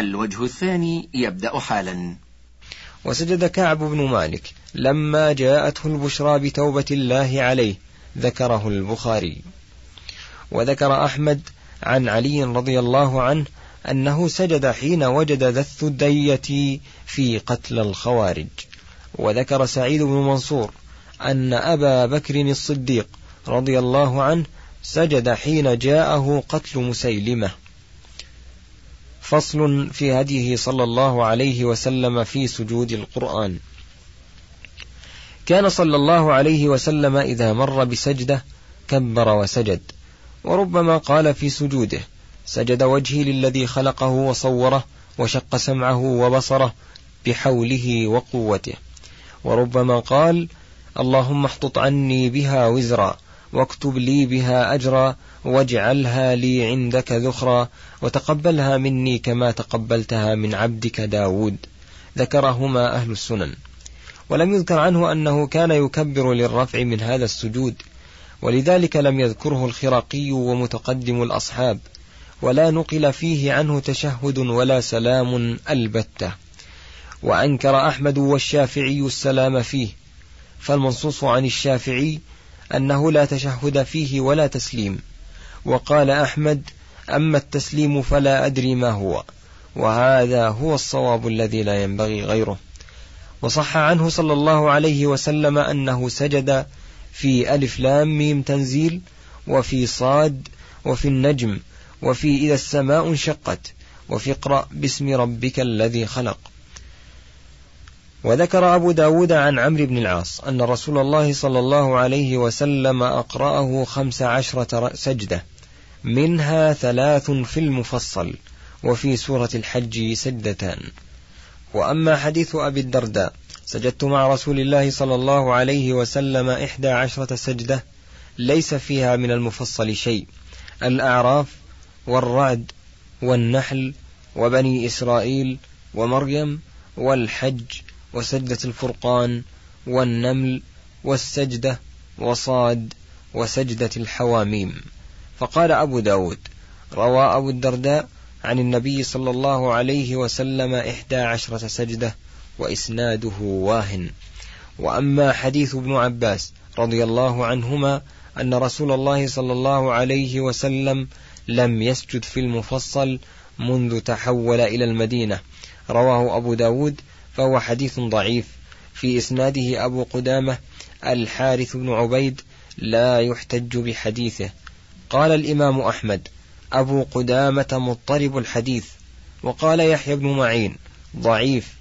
الوجه الثاني يبدأ حالا. وسجد كعب بن مالك لما جاءته البشرى بتوبة الله عليه ذكره البخاري. وذكر أحمد عن علي رضي الله عنه أنه سجد حين وجد ذا الثدية في قتل الخوارج. وذكر سعيد بن منصور أن أبا بكر الصديق رضي الله عنه سجد حين جاءه قتل مسيلمة. فصل في هديه صلى الله عليه وسلم في سجود القرآن. كان صلى الله عليه وسلم إذا مر بسجدة كبر وسجد وربما قال في سجوده سجد وجهي للذي خلقه وصوره وشق سمعه وبصره بحوله وقوته وربما قال اللهم احطط عني بها وزرا واكتب لي بها أجرا واجعلها لي عندك ذخرا وتقبلها مني كما تقبلتها من عبدك داود. ذكرهما أهل السنن. ولم يذكر عنه أنه كان يكبر للرفع من هذا السجود. ولذلك لم يذكره الخراقي ومتقدم الأصحاب. ولا نقل فيه عنه تشهد ولا سلام ألبتة. وأنكر أحمد والشافعي السلام فيه. فالمنصوص عن الشافعي أنه لا تشهد فيه ولا تسليم. وقال أحمد أما التسليم فلا أدري ما هو وهذا هو الصواب الذي لا ينبغي غيره. وصح عنه صلى الله عليه وسلم أنه سجد في ألف لام ميم تنزيل وفي صاد وفي النجم وفي إذا السماء انشقت وفي اقرأ باسم ربك الذي خلق. وذكر أبو داود عن عمرو بن العاص أن رسول الله صلى الله عليه وسلم أقرأه خمس عشرة سجدة منها ثلاث في المفصل وفي سورة الحج سجدتان. وأما حديث أبي الدرداء سجدت مع رسول الله صلى الله عليه وسلم إحدى عشرة سجدة ليس فيها من المفصل شيء الأعراف والرعد والنحل وبني إسرائيل ومريم والحج وسجدة الفرقان والنمل والسجدة وصاد وسجدة الحواميم. فقال أبو داود روى أبو الدرداء عن النبي صلى الله عليه وسلم إحدى عشرة سجدة وإسناده واهن. وأما حديث ابن عباس رضي الله عنهما أن رسول الله صلى الله عليه وسلم لم يسجد في المفصل منذ تحول إلى المدينة. رواه أبو داود فهو حديث ضعيف. في إسناده أبو قدامة الحارث بن عبيد لا يحتج بحديثه. قال الإمام أحمد أبو قدامة مضطرب الحديث. وقال يحيى بن معين ضعيف.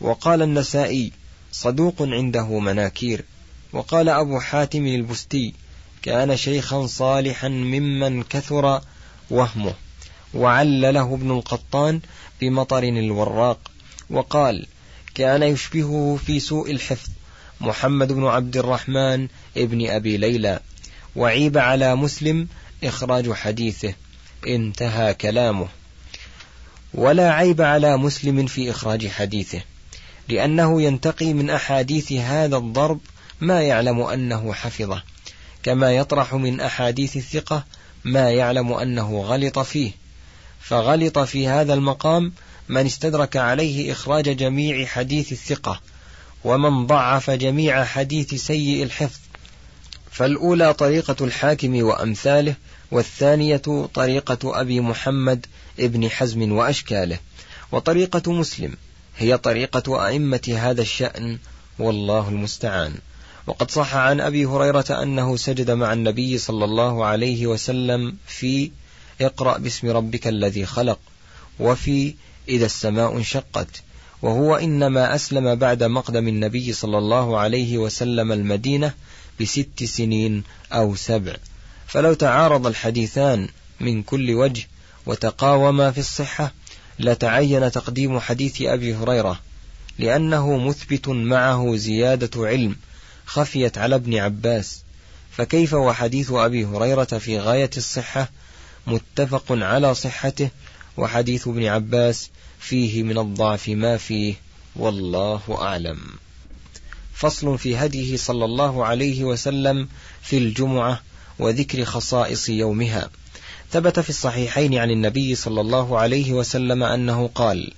وقال النسائي صدوق عنده مناكير. وقال أبو حاتم البستي كان شيخا صالحا ممن كثر وهمه. وعلله ابن القطان بمطر الوراق. وقال كان يشبهه في سوء الحفظ محمد بن عبد الرحمن ابن أبي ليلى. وعيب على مسلم إخراج حديثه. انتهى كلامه. ولا عيب على مسلم في إخراج حديثه. لأنه ينتقي من أحاديث هذا الضرب ما يعلم أنه حفظه. كما يطرح من أحاديث الثقة ما يعلم أنه غلط فيه. فغلط في هذا المقام من استدرك عليه إخراج جميع حديث الثقة ومن ضعف جميع حديث سيء الحفظ. فالأولى طريقة الحاكم وأمثاله والثانية طريقة أبي محمد ابن حزم وأشكاله. وطريقة مسلم هي طريقة أئمة هذا الشأن والله المستعان. وقد صح عن أبي هريرة أنه سجد مع النبي صلى الله عليه وسلم في اقرأ باسم ربك الذي خلق وفي إذا السماء انشقت. وهو إنما أسلم بعد مقدم النبي صلى الله عليه وسلم المدينة بست سنين أو سبع. فلو تعارض الحديثان من كل وجه وتقاوما في الصحة لتعين تقديم حديث أبي هريرة لأنه مثبت معه زيادة علم خفيت على ابن عباس. فكيف وحديث أبي هريرة في غاية الصحة متفق على صحته وحديث ابن عباس فيه من الضعف ما فيه والله أعلم. فصل في هديه صلى الله عليه وسلم في الجمعة وذكر خصائص يومها. ثبت في الصحيحين عن النبي صلى الله عليه وسلم أنه قال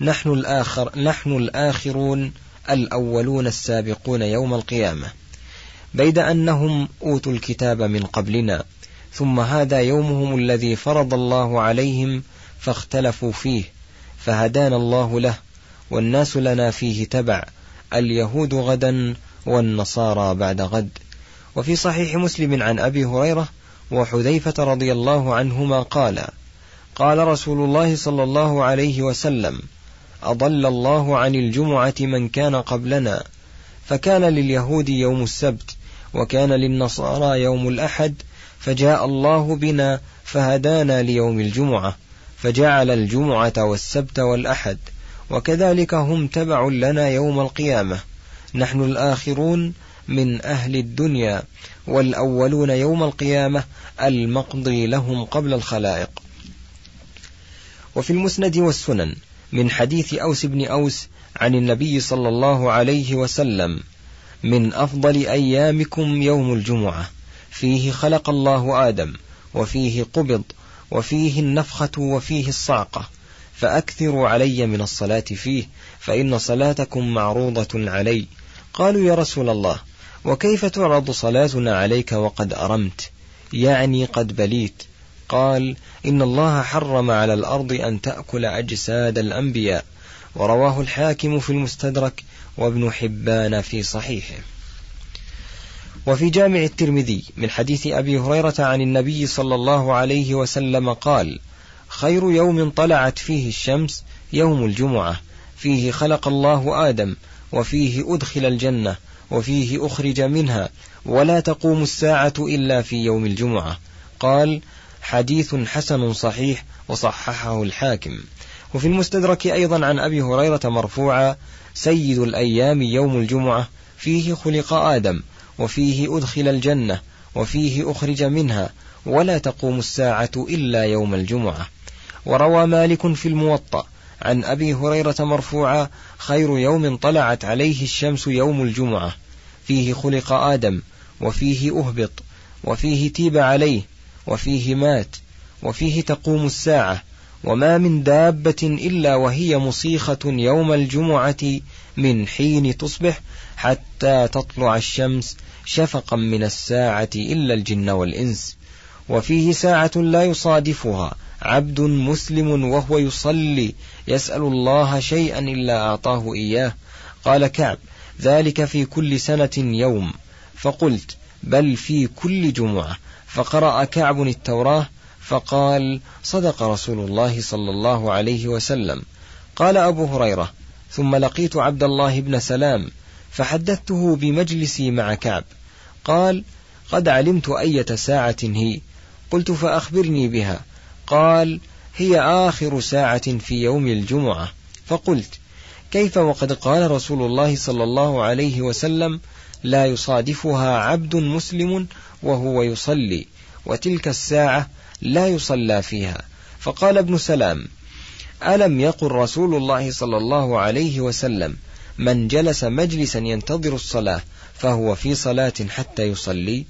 نحن الآخر نحن الآخرون الأولون السابقون يوم القيامة. بيد أنهم أوتوا الكتاب من قبلنا ثم هذا يومهم الذي فرض الله عليهم فاختلفوا فيه فهدانا الله له والناس لنا فيه تبع اليهود غدا والنصارى بعد غد. وفي صحيح مسلم عن أبي هريرة وحذيفة رضي الله عنهما قال قال رسول الله صلى الله عليه وسلم أضل الله عن الجمعة من كان قبلنا. فكان لليهود يوم السبت وكان للنصارى يوم الأحد فجاء الله بنا فهدانا ليوم الجمعة. فجعل الجمعة والسبت والأحد وكذلك هم تبع لنا يوم القيامة. نحن الآخرون من أهل الدنيا والأولون يوم القيامة المقضي لهم قبل الخلائق. وفي المسند والسنن من حديث أوس بن أوس عن النبي صلى الله عليه وسلم من أفضل أيامكم يوم الجمعة فيه خلق الله آدم وفيه قبض وفيه النفخة وفيه الصعقة فأكثروا علي من الصلاة فيه فإن صلاتكم معروضة علي. قالوا يا رسول الله وكيف تعرض صلاتنا عليك وقد أرمت؟ يعني قد بليت. قال إن الله حرم على الأرض أن تأكل أجساد الأنبياء. ورواه الحاكم في المستدرك وابن حبان في صحيحه. وفي جامع الترمذي من حديث أبي هريرة عن النبي صلى الله عليه وسلم قال خير يوم طلعت فيه الشمس يوم الجمعة فيه خلق الله آدم وفيه أدخل الجنة وفيه أخرج منها ولا تقوم الساعة إلا في يوم الجمعة. قال حديث حسن صحيح وصححه الحاكم. وفي المستدرك أيضا عن أبي هريرة مرفوعا سيد الأيام يوم الجمعة فيه خلق آدم وفيه أدخل الجنة وفيه أخرج منها ولا تقوم الساعة إلا يوم الجمعة. وروى مالك في الموطأ عن أبي هريرة مرفوعا خير يوم طلعت عليه الشمس يوم الجمعة. فيه خلق آدم وفيه أهبط وفيه تيب عليه وفيه مات وفيه تقوم الساعة. وما من دابة إلا وهي مصيخة يوم الجمعة من حين تصبح حتى تطلع الشمس شفقا من الساعة إلا الجن والإنس. وفيه ساعة لا يصادفها. عبد مسلم وهو يصلي يسأل الله شيئا إلا أعطاه إياه. قال كعب ذلك في كل سنة يوم. فقلت بل في كل جمعة. فقرأ كعب التوراة فقال صدق رسول الله صلى الله عليه وسلم. قال أبو هريرة ثم لقيت عبد الله بن سلام فحدثته بمجلسي مع كعب. قال قد علمت أية ساعة هي. قلت فأخبرني بها. قال هي آخر ساعة في يوم الجمعة. فقلت كيف وقد قال رسول الله صلى الله عليه وسلم لا يصادفها عبد مسلم وهو يصلي وتلك الساعة لا يصلى فيها فقال ابن سلام ألم يقل رسول الله صلى الله عليه وسلم من جلس مجلسا ينتظر الصلاة فهو في صلاة حتى يصلي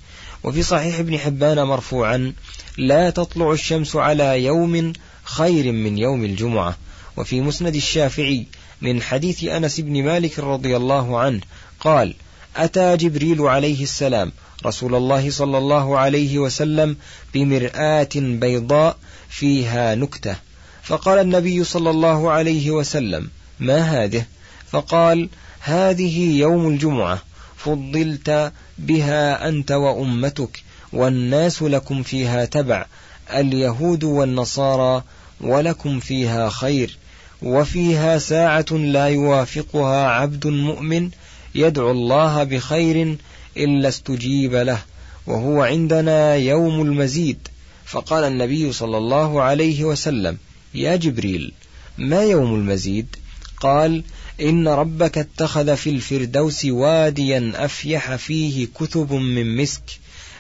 وفي صحيح ابن حبان مرفوعا لا تطلع الشمس على يوم خير من يوم الجمعة وفي مسند الشافعي من حديث أنس بن مالك رضي الله عنه قال أتى جبريل عليه السلام رسول الله صلى الله عليه وسلم بمرآة بيضاء فيها نكتة فقال النبي صلى الله عليه وسلم ما هذه؟ فقال هذه يوم الجمعة فضلت بها أنت وأمتك والناس لكم فيها تبع اليهود والنصارى ولكم فيها خير وفيها ساعة لا يوافقها عبد مؤمن يدعو الله بخير إلا استجيب له وهو عندنا يوم المزيد. فقال النبي صلى الله عليه وسلم يا جبريل ما يوم المزيد؟ قال إن ربك اتخذ في الفردوس واديا أفيح فيه كتب من مسك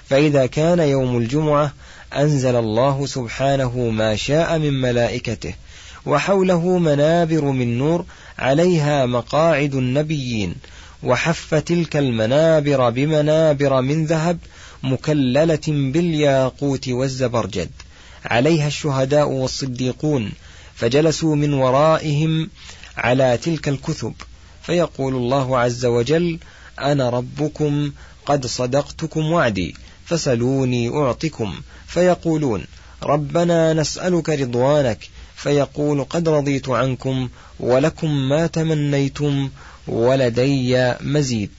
فإذا كان يوم الجمعة أنزل الله سبحانه ما شاء من ملائكته وحوله منابر من نور عليها مقاعد النبيين وحف تلك المنابر بمنابر من ذهب مكللة بالياقوت والزبرجد. عليها الشهداء والصديقون فجلسوا من ورائهم على تلك الكثب فيقول الله عز وجل أنا ربكم قد صدقتكم وعدي فسلوني أعطكم فيقولون ربنا نسألك رضوانك فيقول قد رضيت عنكم ولكم ما تمنيتم ولدي مزيد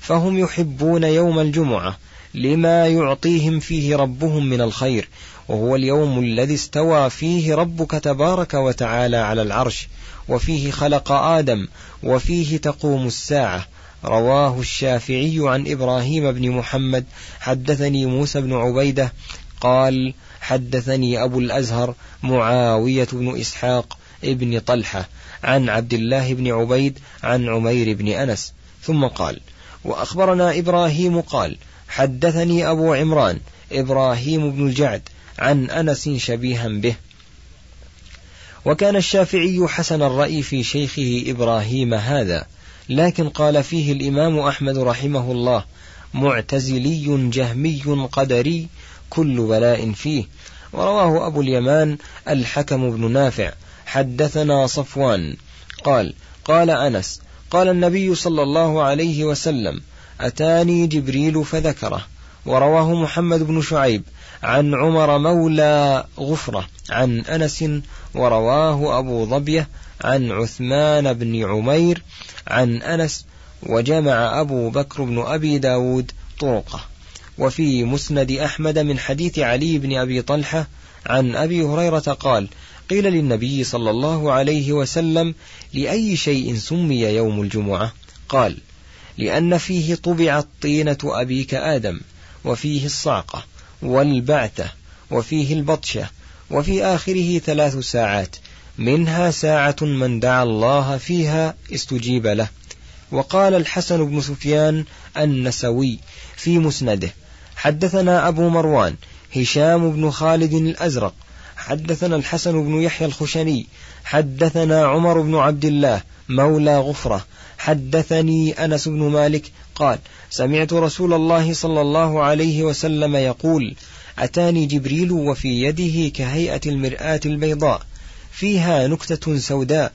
فهم يحبون يوم الجمعة لما يعطيهم فيه ربهم من الخير وهو اليوم الذي استوى فيه ربك تبارك وتعالى على العرش وفيه خلق آدم وفيه تقوم الساعة. رواه الشافعي عن إبراهيم بن محمد حدثني موسى بن عبيدة قال حدثني أبو الأزهر معاوية بن إسحاق ابن طلحة عن عبد الله بن عبيد عن عمير بن أنس ثم قال وأخبرنا إبراهيم قال حدثني أبو عمران إبراهيم بن الجعد عن أنس شبيها به. وكان الشافعي حسن الرأي في شيخه إبراهيم هذا لكن قال فيه الإمام أحمد رحمه الله معتزلي جهمي قدري كل بلاء فيه ورواه أبو اليمان الحكم بن نافع حدثنا صفوان قال قال أنس قال النبي صلى الله عليه وسلم أتاني جبريل فذكره. ورواه محمد بن شعيب عن عمر مولى غفرة عن أنس ورواه أبو ظبية عن عثمان بن عمير عن أنس وجمع أبو بكر بن أبي داود طرقة. وفي مسند أحمد من حديث علي بن أبي طلحة عن أبي هريرة قال قيل للنبي صلى الله عليه وسلم لأي شيء سمي يوم الجمعة؟ قال لأن فيه طبعت طينة أبيك آدم وفيه الصعقة والبعثة وفيه البطشة وفي آخره ثلاث ساعات منها ساعة من دعا الله فيها استجيب له. وقال الحسن بن سفيان النسوي في مسنده حدثنا أبو مروان هشام بن خالد الأزرق حدثنا الحسن بن يحيى الخشني حدثنا عمر بن عبد الله مولى غفرة حدثني أنس بن مالك قال سمعت رسول الله صلى الله عليه وسلم يقول أتاني جبريل وفي يده كهيئة المرآة البيضاء فيها نكتة سوداء.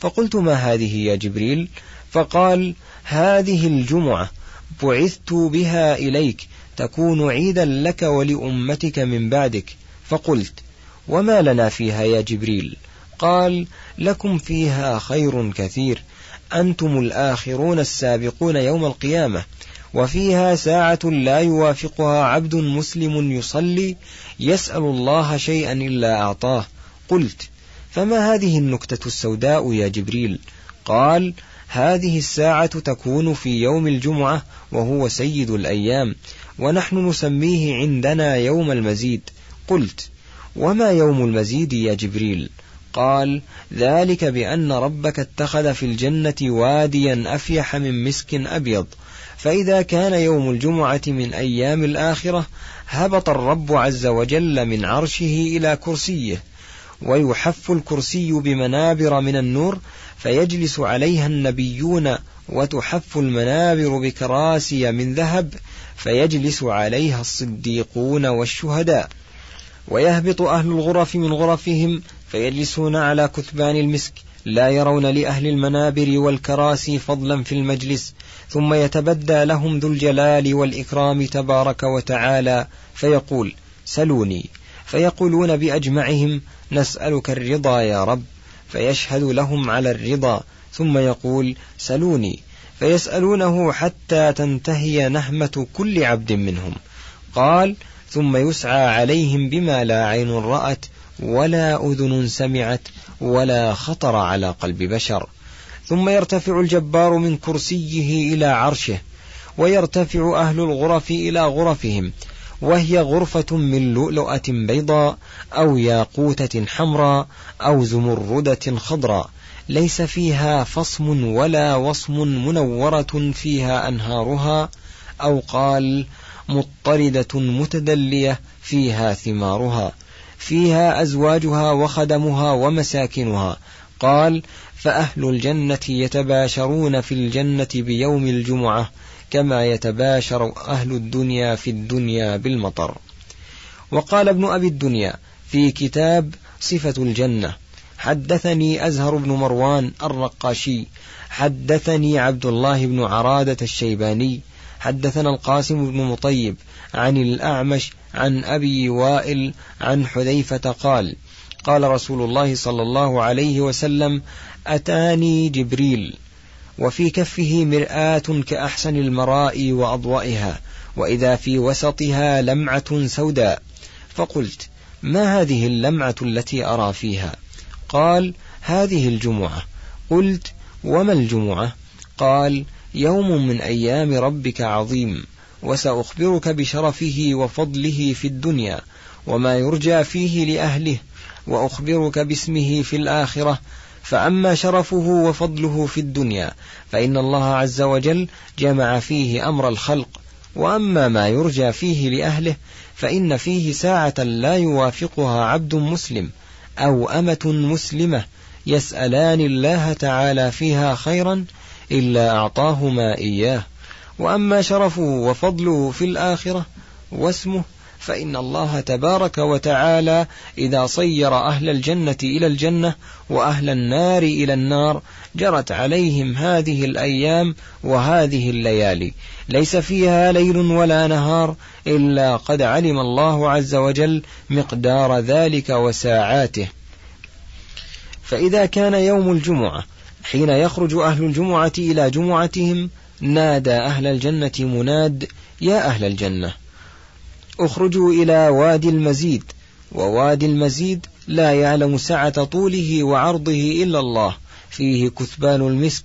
فقلت ما هذه يا جبريل؟ فقال هذه الجمعة بعثت بها إليك تكون عيدا لك ولأمتك من بعدك. فقلت وما لنا فيها يا جبريل؟ قال لكم فيها خير كثير. أنتم الآخرون السابقون يوم القيامة وفيها ساعة لا يوافقها عبد مسلم يصلي يسأل الله شيئا إلا أعطاه. قلت فما هذه النكتة السوداء يا جبريل؟ قال هذه الساعة تكون في يوم الجمعة وهو سيد الأيام ونحن نسميه عندنا يوم المزيد. قلت وما يوم المزيد يا جبريل؟ قال ذلك بأن ربك اتخذ في الجنة واديا أفيح من مسك أبيض. فإذا كان يوم الجمعة من أيام الآخرة هبط الرب عز وجل من عرشه إلى كرسيه ويحف الكرسي بمنابر من النور فيجلس عليها النبيون وتحف المنابر بكراسي من ذهب فيجلس عليها الصديقون والشهداء. ويهبط أهل الغرف من غرفهم فيجلسون على كثبان المسك لا يرون لأهل المنابر والكراسي فضلا في المجلس ثم يتبدى لهم ذو الجلال والإكرام تبارك وتعالى فيقول سلوني. فيقولون بأجمعهم نسألك الرضا يا رب. فيشهد لهم على الرضا ثم يقول سلوني. فيسألونه حتى تنتهي نهمة كل عبد منهم. قال ثم يسعى عليهم بما لا عين رأت ولا أذن سمعت ولا خطر على قلب بشر. ثم يرتفع الجبار من كرسيه إلى عرشه ويرتفع أهل الغرف إلى غرفهم وهي غرفة من لؤلؤة بيضاء أو ياقوتة حمراء أو زمردة خضراء. ليس فيها فصم ولا وصم منورة فيها أنهارها أو قال مضطردة متدلية فيها ثمارها. فيها أزواجها وخدمها ومساكنها. قال فأهل الجنة يتباشرون في الجنة بيوم الجمعة كما يتباشر أهل الدنيا في الدنيا بالمطر. وقال ابن أبي الدنيا في كتاب صفة الجنة حدثني أزهر بن مروان الرقاشي حدثني عبد الله بن عرادة الشيباني حدثنا القاسم بن مطيب عن الأعمش عن أبي وائل عن حذيفة قال قال رسول الله صلى الله عليه وسلم أتاني جبريل وفي كفه مرآة كأحسن المراء وأضوئها وإذا في وسطها لمعة سوداء. فقلت ما هذه اللمعة التي أرى فيها؟ قال هذه الجمعة. قلت وما الجمعة؟ قال يوم من أيام ربك عظيم. وسأخبرك بشرفه وفضله في الدنيا وما يرجى فيه لأهله وأخبرك باسمه في الآخرة. فأما شرفه وفضله في الدنيا فإن الله عز وجل جمع فيه أمر الخلق. وأما ما يرجى فيه لأهله فإن فيه ساعة لا يوافقها عبد مسلم أو أمة مسلمة يسألان الله تعالى فيها خيرا إلا أعطاهما إياه. وأما شرفه وفضله في الآخرة واسمه فإن الله تبارك وتعالى إذا صير أهل الجنة إلى الجنة وأهل النار إلى النار جرت عليهم هذه الأيام وهذه الليالي. ليس فيها ليل ولا نهار إلا قد علم الله عز وجل مقدار ذلك وساعاته. فإذا كان يوم الجمعة حين يخرج أهل الجمعة إلى جمعتهم نادى أهل الجنة مناد يا أهل الجنة. اخرجوا إلى وادي المزيد ووادي المزيد لا يعلم سعة طوله وعرضه إلا الله. فيه كثبان المسك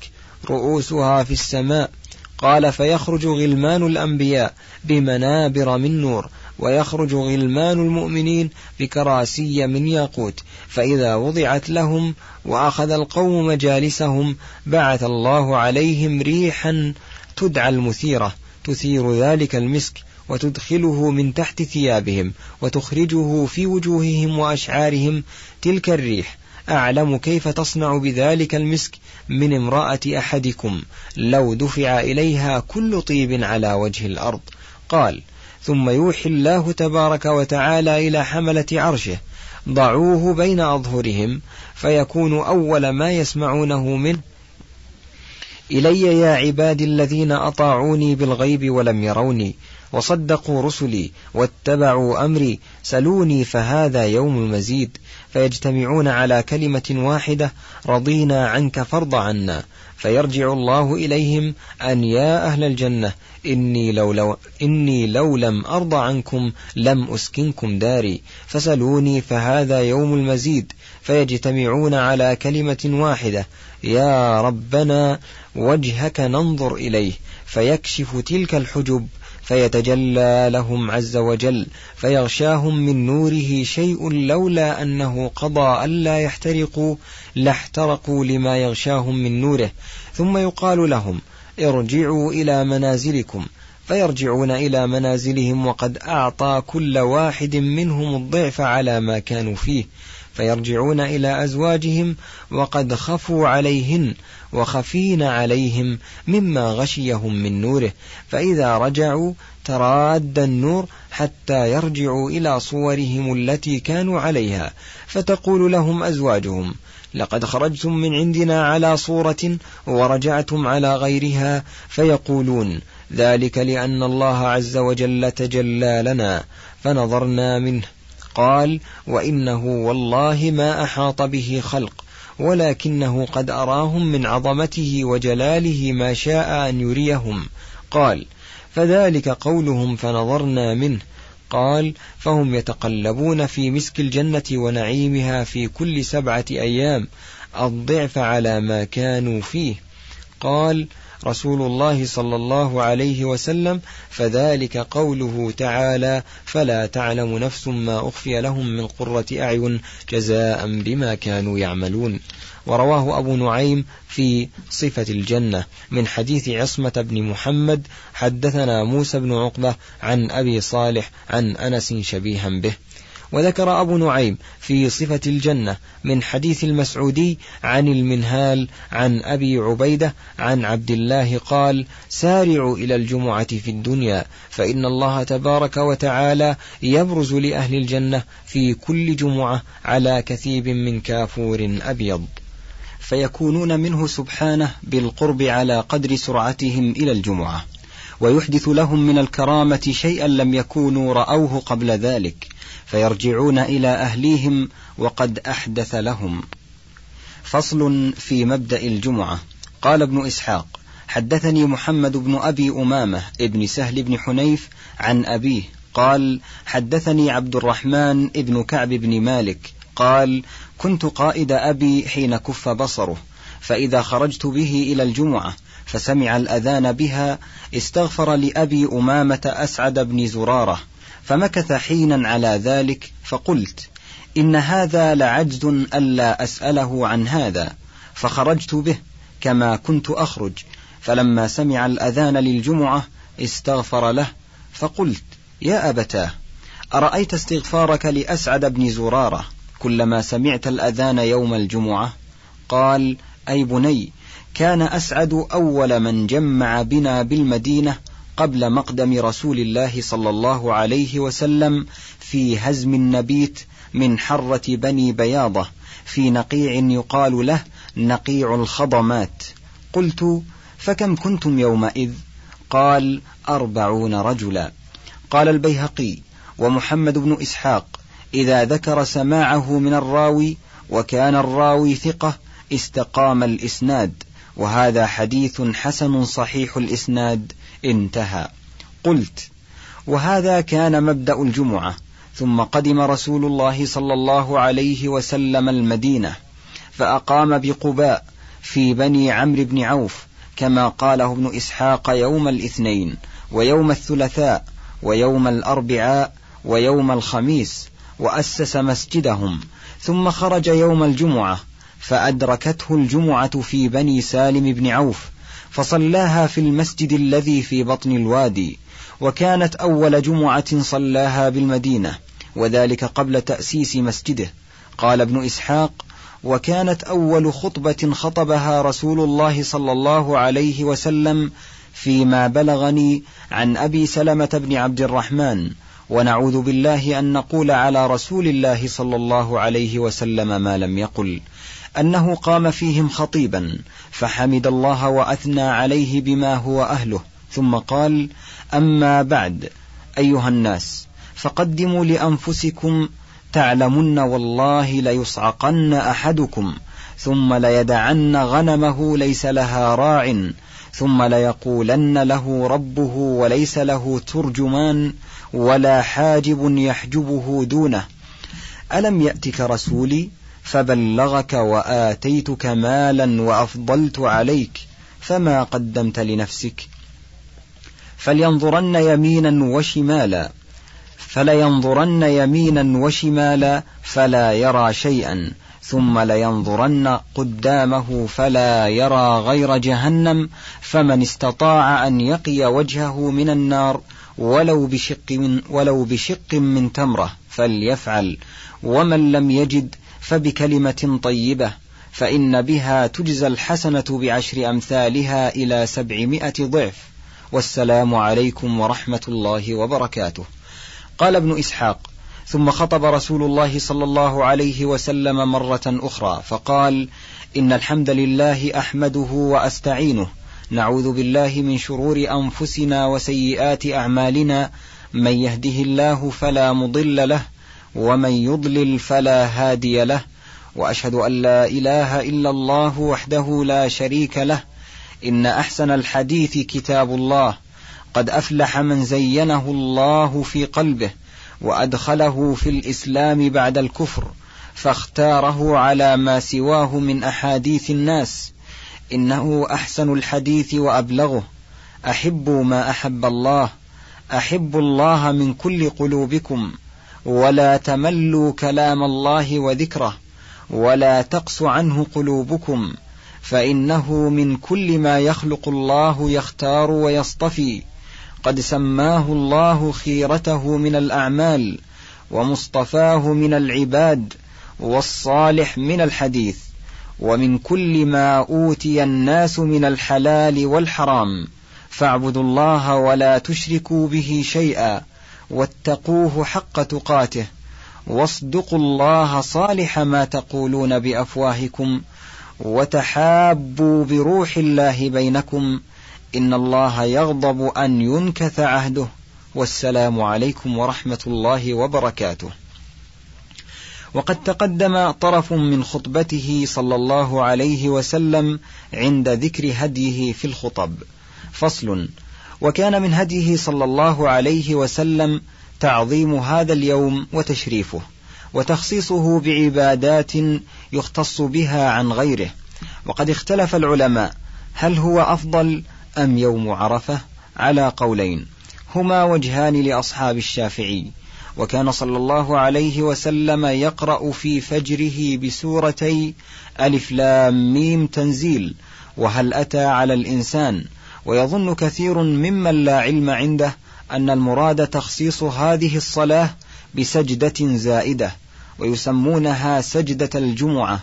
رؤوسها في السماء. قال فيخرج غلمان الأنبياء بمنابر من نور ويخرج غلمان المؤمنين بكراسي من ياقوت. فإذا وضعت لهم وأخذ القوم مجالسهم بعث الله عليهم ريحا تدعى المثيرة تثير ذلك المسك وتدخله من تحت ثيابهم وتخرجه في وجوههم وأشعارهم تلك الريح. أعلم كيف تصنع بذلك المسك من امرأة أحدكم. لو دفع إليها كل طيب على وجه الأرض. قال ثم يوحي الله تبارك وتعالى إلى حملة عرشه. ضعوه بين أظهرهم فيكون أول ما يسمعونه منه. إلي يا عبادي الذين أطاعوني بالغيب ولم يروني وصدقوا رسلي واتبعوا أمري سلوني فهذا يوم المزيد فيجتمعون على كلمة واحدة رضينا عنك فرض عنا. فيرجع الله إليهم أن يا أهل الجنة إني لو, لو إني لو لم أرض عنكم لم أسكنكم داري. فسلوني فهذا يوم المزيد فيجتمعون على كلمة واحدة يا ربنا وجهك ننظر إليه فيكشف تلك الحجب فيتجلى لهم عز وجل فيغشاهم من نوره شيء لولا أنه قضى ألا يحترقوا لاحترقوا لما يغشاهم من نوره. ثم يقال لهم ارجعوا إلى منازلكم. فيرجعون إلى منازلهم وقد أعطى كل واحد منهم الضعف على ما كانوا فيه. فيرجعون إلى أزواجهم وقد خفوا عليهن وخفين عليهم مما غشيهم من نوره. فإذا رجعوا تراد النور حتى يرجعوا إلى صورهم التي كانوا عليها. فتقول لهم أزواجهم لقد خرجتم من عندنا على صورة ورجعتم على غيرها. فيقولون ذلك لأن الله عز وجل تجلى لنا فنظرنا منه. قال وإنه والله ما أحاط به خلق ولكنه قد أراهم من عظمته وجلاله ما شاء أن يريهم. قال فذلك قولهم فنظرنا منه. قال فهم يتقلبون في مسك الجنة ونعيمها في كل سبعة أيام الضعف على ما كانوا فيه. قال رسول الله صلى الله عليه وسلم فذلك قوله تعالى فلا تعلم نفس ما أخفي لهم من قرة أعين جزاء بما كانوا يعملون ورواه أبو نعيم في صفة الجنة من حديث عصمة بن محمد حدثنا موسى بن عقبة عن أبي صالح عن أنس شبيها به وذكر أبو نعيم في صفة الجنة من حديث المسعودي عن المنهال عن أبي عبيدة عن عبد الله قال سارعوا إلى الجمعة في الدنيا فإن الله تبارك وتعالى يبرز لأهل الجنة في كل جمعة على كثيب من كافور أبيض. فيكونون منه سبحانه بالقرب على قدر سرعتهم إلى الجمعة ويحدث لهم من الكرامة شيئا لم يكونوا رأوه قبل ذلك. فيرجعون إلى أهليهم وقد أحدث لهم. فصل في مبدأ الجمعة. قال ابن إسحاق حدثني محمد بن أبي أمامة ابن سهل بن حنيف عن أبيه قال حدثني عبد الرحمن ابن كعب بن مالك قال كنت قائد أبي حين كف بصره فإذا خرجت به إلى الجمعة فسمع الأذان بها استغفر لأبي أمامة أسعد بن زرارة. فمكث حينا على ذلك فقلت إن هذا لعجز ألا أسأله عن هذا. فخرجت به كما كنت أخرج. فلما سمع الأذان للجمعة استغفر له فقلت يا أبتاه أرأيت استغفارك لأسعد بن زرارة كلما سمعت الأذان يوم الجمعة؟ قال أي بني كان أسعد أول من جمع بنا بالمدينة قبل مقدم رسول الله صلى الله عليه وسلم في هزم النبيت من حرة بني بياضة في نقيع يقال له نقيع الخضمات. قلت فكم كنتم يومئذ؟ قال أربعون رجلا. قال البيهقي ومحمد بن إسحاق إذا ذكر سماعه من الراوي وكان الراوي ثقة استقام الإسناد وهذا حديث حسن صحيح الإسناد. انتهى. قلت وهذا كان مبدأ الجمعة ثم قدم رسول الله صلى الله عليه وسلم المدينة فأقام بقباء في بني عمرو بن عوف كما قاله ابن إسحاق يوم الاثنين ويوم الثلاثاء ويوم الأربعاء ويوم الخميس وأسس مسجدهم ثم خرج يوم الجمعة فأدركته الجمعة في بني سالم بن عوف فصلاها في المسجد الذي في بطن الوادي وكانت أول جمعة صلاها بالمدينة وذلك قبل تأسيس مسجده. قال ابن إسحاق وكانت أول خطبة خطبها رسول الله صلى الله عليه وسلم فيما بلغني عن أبي سلمة بن عبد الرحمن ونعوذ بالله أن نقول على رسول الله صلى الله عليه وسلم ما لم يقل. أنه قام فيهم خطيبا فحمد الله وأثنى عليه بما هو أهله ثم قال أما بعد أيها الناس فقدموا لأنفسكم تعلمن والله ليصعقن أحدكم ثم ليدعن غنمه ليس لها راع ثم ليقولن له ربه وليس له ترجمان ولا حاجب يحجبه دونه. ألم يأتك رسولي فبلغك وآتيتك مالا وأفضلت عليك فما قدمت لنفسك. فلينظرن يمينا وشمالا فلينظرن يمينا وشمالا فلا يرى شيئا ثم لينظرن قدامه فلا يرى غير جهنم فمن استطاع أن يقي وجهه من النار ولو بشق من ولو بشق من تمرة فليفعل ومن لم يجد فبكلمة طيبة فإن بها تجزى الحسنة بعشر أمثالها إلى سبعمائة ضعف. والسلام عليكم ورحمة الله وبركاته. قال ابن إسحاق ثم خطب رسول الله صلى الله عليه وسلم مرة أخرى فقال إن الحمد لله أحمده وأستعينه. نعوذ بالله من شرور أنفسنا وسيئات أعمالنا. من يهده الله فلا مضل له ومن يضلل فلا هادي له وأشهد أن لا إله إلا الله وحده لا شريك له. إن أحسن الحديث كتاب الله قد أفلح من زينه الله في قلبه وأدخله في الإسلام بعد الكفر فاختاره على ما سواه من أحاديث الناس. إنه أحسن الحديث وأبلغه. أحبوا ما أحب الله أحبوا الله من كل قلوبكم. ولا تملوا كلام الله وذكره ولا تقس عنه قلوبكم فإنه من كل ما يخلق الله يختار ويصطفي. قد سماه الله خيرته من الأعمال ومصطفاه من العباد والصالح من الحديث ومن كل ما أوتي الناس من الحلال والحرام. فاعبدوا الله ولا تشركوا به شيئا. واتقوه حق تقاته. واصدقوا الله صالح ما تقولون بأفواهكم. وتحابوا بروح الله بينكم. إن الله يغضب أن ينكث عهده. والسلام عليكم ورحمة الله وبركاته. وقد تقدم طرف من خطبته صلى الله عليه وسلم عند ذكر هديه في الخطب. فصل. وكان من هديه صلى الله عليه وسلم تعظيم هذا اليوم وتشريفه وتخصيصه بعبادات يختص بها عن غيره. وقد اختلف العلماء هل هو أفضل أم يوم عرفة على قولين. هما وجهان لأصحاب الشافعي. وكان صلى الله عليه وسلم يقرأ في فجره بسورتي ألف لام ميم تنزيل وهل أتى على الإنسان ويظن كثير ممن لا علم عنده أن المراد تخصيص هذه الصلاة بسجدة زائدة ويسمونها سجدة الجمعة.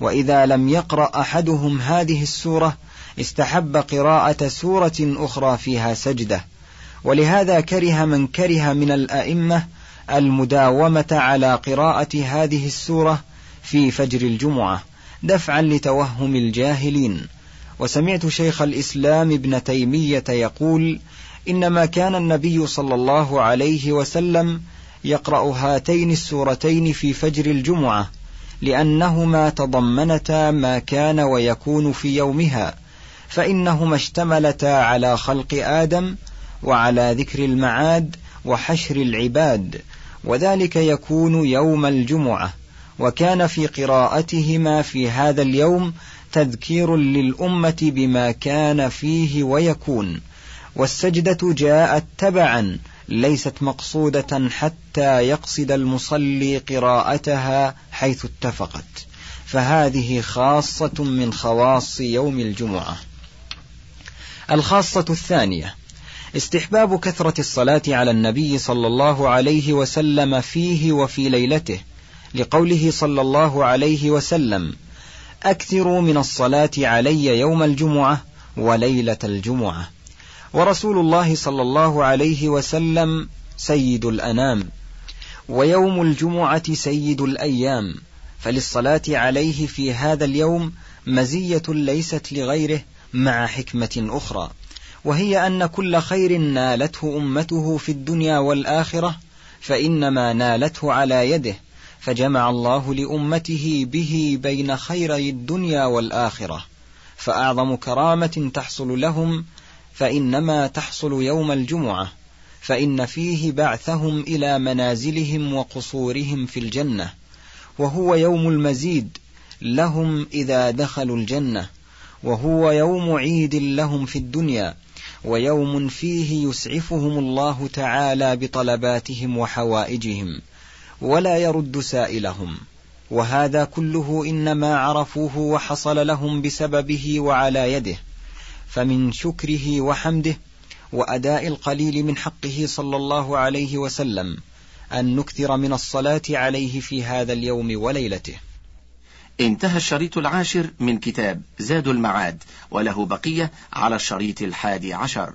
وإذا لم يقرأ أحدهم هذه السورة استحب قراءة سورة أخرى فيها سجدة. ولهذا كره من كره من الأئمة المداومة على قراءة هذه السورة في فجر الجمعة دفعا لتوهم الجاهلين. وسمعت شيخ الإسلام ابن تيمية يقول إنما كان النبي صلى الله عليه وسلم يقرأ هاتين السورتين في فجر الجمعة لأنهما تضمنتا ما كان ويكون في يومها فإنهما اشتملتا على خلق آدم وعلى ذكر المعاد وحشر العباد وذلك يكون يوم الجمعة وكان في قراءتهما في هذا اليوم تذكير للأمة بما كان فيه ويكون والسجدة جاءت تبعا ليست مقصودة حتى يقصد المصلي قراءتها حيث اتفقت. فهذه خاصة من خواص يوم الجمعة. الخاصة الثانية استحباب كثرة الصلاة على النبي صلى الله عليه وسلم فيه وفي ليلته لقوله صلى الله عليه وسلم أكثروا من الصلاة علي يوم الجمعة وليلة الجمعة. ورسول الله صلى الله عليه وسلم سيد الأنام ويوم الجمعة سيد الأيام. فللصلاة عليه في هذا اليوم مزية ليست لغيره مع حكمة أخرى وهي أن كل خير نالته أمته في الدنيا والآخرة فإنما نالته على يده. فجمع الله لأمته به بين خيري الدنيا والآخرة فأعظم كرامة تحصل لهم فإنما تحصل يوم الجمعة فإن فيه بعثهم إلى منازلهم وقصورهم في الجنة وهو يوم المزيد لهم إذا دخلوا الجنة وهو يوم عيد لهم في الدنيا ويوم فيه يسعفهم الله تعالى بطلباتهم وحوائجهم. ولا يرد سائلهم وهذا كله إنما عرفوه وحصل لهم بسببه وعلى يده فمن شكره وحمده وأداء القليل من حقه صلى الله عليه وسلم أن نكثر من الصلاة عليه في هذا اليوم وليلته. انتهى الشريط العاشر من كتاب زاد المعاد وله بقية على الشريط الحادي عشر.